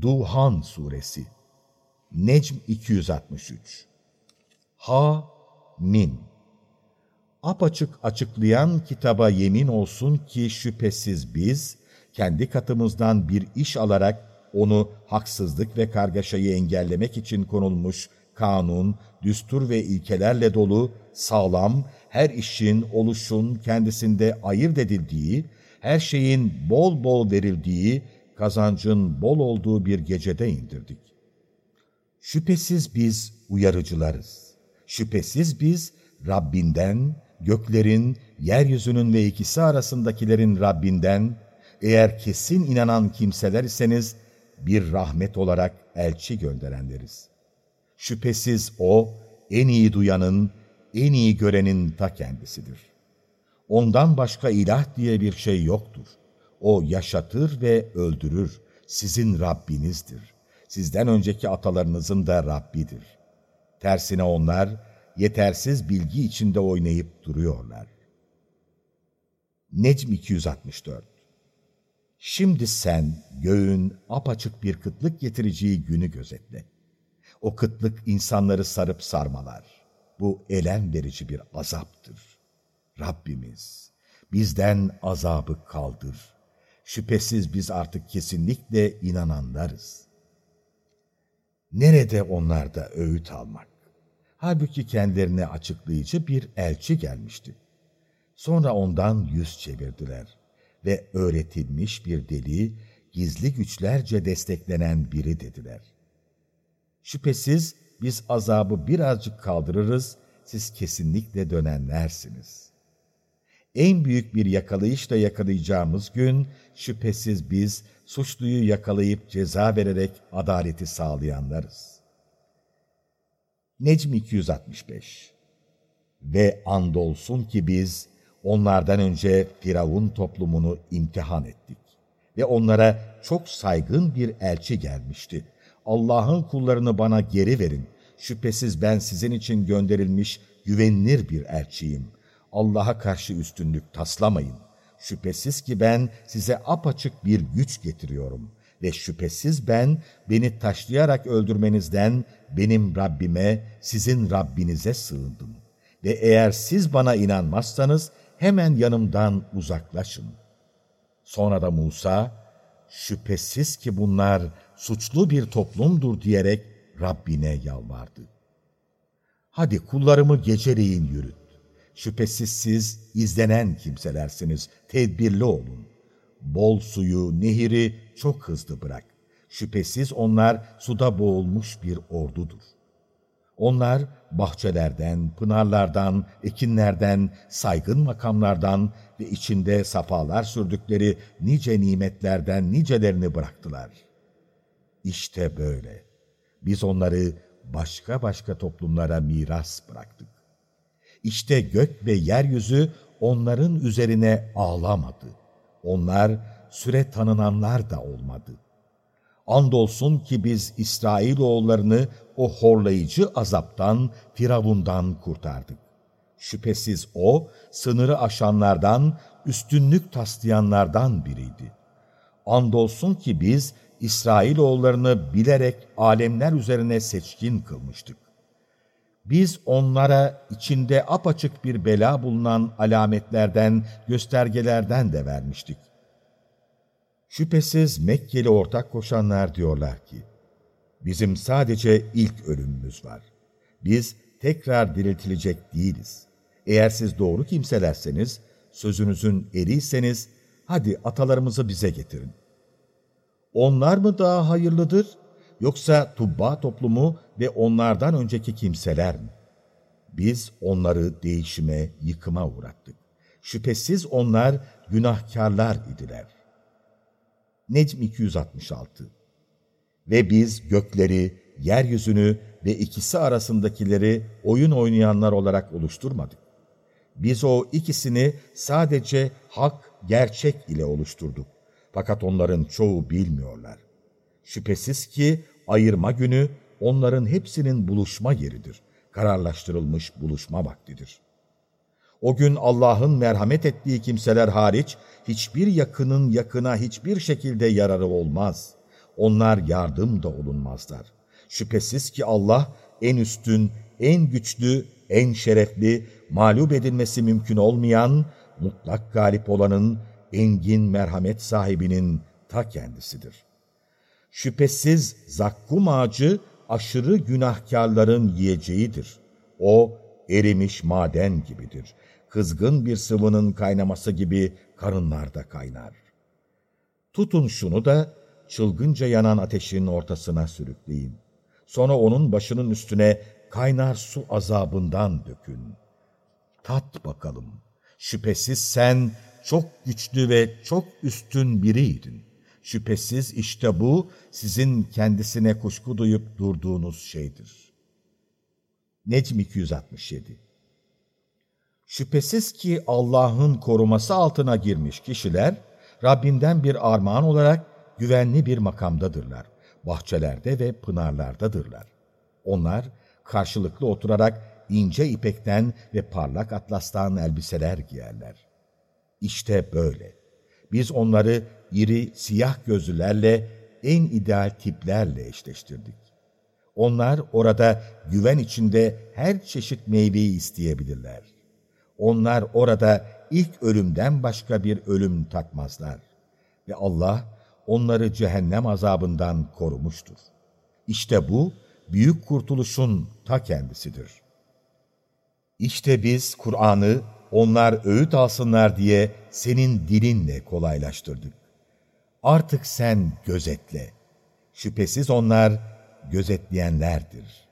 Duhan Suresi Necm 263 Ha Mim Apaçık açıklayan kitaba yemin olsun ki şüphesiz biz, kendi katımızdan bir iş alarak onu haksızlık ve kargaşayı engellemek için konulmuş kanun, düstur ve ilkelerle dolu, sağlam, her işin, oluşun kendisinde ayırt edildiği, her şeyin bol bol verildiği, kazancın bol olduğu bir gecede indirdik. Şüphesiz biz uyarıcılarız. Şüphesiz biz Rabbinden, göklerin, yeryüzünün ve ikisi arasındakilerin Rabbinden, eğer kesin inanan kimseler iseniz, bir rahmet olarak elçi gönderenleriz. Şüphesiz O, en iyi duyanın, en iyi görenin ta kendisidir. Ondan başka ilah diye bir şey yoktur. O yaşatır ve öldürür. Sizin Rabbinizdir. Sizden önceki atalarınızın da Rabbidir. Tersine onlar yetersiz bilgi içinde oynayıp duruyorlar. Necm 264 Şimdi sen göğün apaçık bir kıtlık getireceği günü gözetle. O kıtlık insanları sarıp sarmalar. Bu elem verici bir azaptır. Rabbimiz bizden azabı kaldır. Şüphesiz biz artık kesinlikle inananlarız. Nerede onlarda öğüt almak? Halbuki kendilerine açıklayıcı bir elçi gelmişti. Sonra ondan yüz çevirdiler ve öğretilmiş bir deli, gizli güçlerce desteklenen biri dediler. Şüphesiz biz azabı birazcık kaldırırız, siz kesinlikle dönenlersiniz. En büyük bir yakalayışla yakalayacağımız gün, şüphesiz biz suçluyu yakalayıp ceza vererek adaleti sağlayanlarız. Necm 265 Ve andolsun ki biz onlardan önce Firavun toplumunu imtihan ettik. Ve onlara çok saygın bir elçi gelmişti. Allah'ın kullarını bana geri verin. Şüphesiz ben sizin için gönderilmiş güvenilir bir elçiyim. Allah'a karşı üstünlük taslamayın. Şüphesiz ki ben size apaçık bir güç getiriyorum. Ve şüphesiz ben beni taşlayarak öldürmenizden benim Rabbime, sizin Rabbinize sığındım. Ve eğer siz bana inanmazsanız hemen yanımdan uzaklaşın. Sonra da Musa, şüphesiz ki bunlar suçlu bir toplumdur diyerek Rabbine yalvardı. Hadi kullarımı geceleyin yürüt. Şüphesiz siz izlenen kimselersiniz, tedbirli olun. Bol suyu, nehiri çok hızlı bırak. Şüphesiz onlar suda boğulmuş bir ordudur. Onlar bahçelerden, pınarlardan, ekinlerden, saygın makamlardan ve içinde safalar sürdükleri nice nimetlerden nicelerini bıraktılar. İşte böyle. Biz onları başka başka toplumlara miras bıraktık. İşte gök ve yeryüzü onların üzerine ağlamadı. Onlar süre tanınanlar da olmadı. Andolsun ki biz İsrailoğullarını o horlayıcı azaptan, Firavundan kurtardık. Şüphesiz o, sınırı aşanlardan, üstünlük taslayanlardan biriydi. Andolsun ki biz İsrailoğullarını bilerek alemler üzerine seçkin kılmıştık. Biz onlara içinde apaçık bir bela bulunan alametlerden, göstergelerden de vermiştik. Şüphesiz Mekkeli ortak koşanlar diyorlar ki, bizim sadece ilk ölümümüz var. Biz tekrar diriltilecek değiliz. Eğer siz doğru kimselerseniz, sözünüzün eriyseniz, hadi atalarımızı bize getirin. Onlar mı daha hayırlıdır, yoksa Tubba toplumu ve onlardan önceki kimseler mi? Biz onları değişime, yıkıma uğrattık. Şüphesiz onlar günahkarlar idiler. Necm 266 Ve biz gökleri, yeryüzünü ve ikisi arasındakileri oyun oynayanlar olarak oluşturmadık. Biz o ikisini sadece hak, gerçek ile oluşturduk. Fakat onların çoğu bilmiyorlar. Şüphesiz ki ayırma günü onların hepsinin buluşma yeridir. Kararlaştırılmış buluşma vaktidir. O gün Allah'ın merhamet ettiği kimseler hariç hiçbir yakının yakına hiçbir şekilde yararı olmaz. onlar yardım da olunmazlar. Şüphesiz ki Allah en üstün, en güçlü, en şerefli, mağlup edilmesi mümkün olmayan, mutlak galip olanın, engin merhamet sahibinin ta kendisidir. Şüphesiz zakkum ağacı aşırı günahkarların yiyeceğidir. O erimiş maden gibidir. Kızgın bir sıvının kaynaması gibi karınlarda kaynar. Tutun şunu da çılgınca yanan ateşin ortasına sürükleyin. Sonra onun başının üstüne kaynar su azabından dökün. Tat bakalım. Şüphesiz sen çok güçlü ve çok üstün biriydin. Şüphesiz işte bu sizin kendisine kuşku duyup durduğunuz şeydir. Necm 267 Şüphesiz ki Allah'ın koruması altına girmiş kişiler, Rabbinden bir armağan olarak güvenli bir makamdadırlar. Bahçelerde ve pınarlardadırlar. Onlar karşılıklı oturarak ince ipekten ve parlak atlastan elbiseler giyerler. İşte böyle. Biz onları iri siyah gözlülerle en ideal tiplerle eşleştirdik. Onlar orada güven içinde her çeşit meyveyi isteyebilirler. Onlar orada ilk ölümden başka bir ölüm tatmazlar. Ve Allah onları cehennem azabından korumuştur. İşte bu, büyük kurtuluşun ta kendisidir. İşte biz Kur'an'ı onlar öğüt alsınlar diye senin dilinle kolaylaştırdık. Artık sen gözetle. Şüphesiz onlar gözetleyenlerdir.''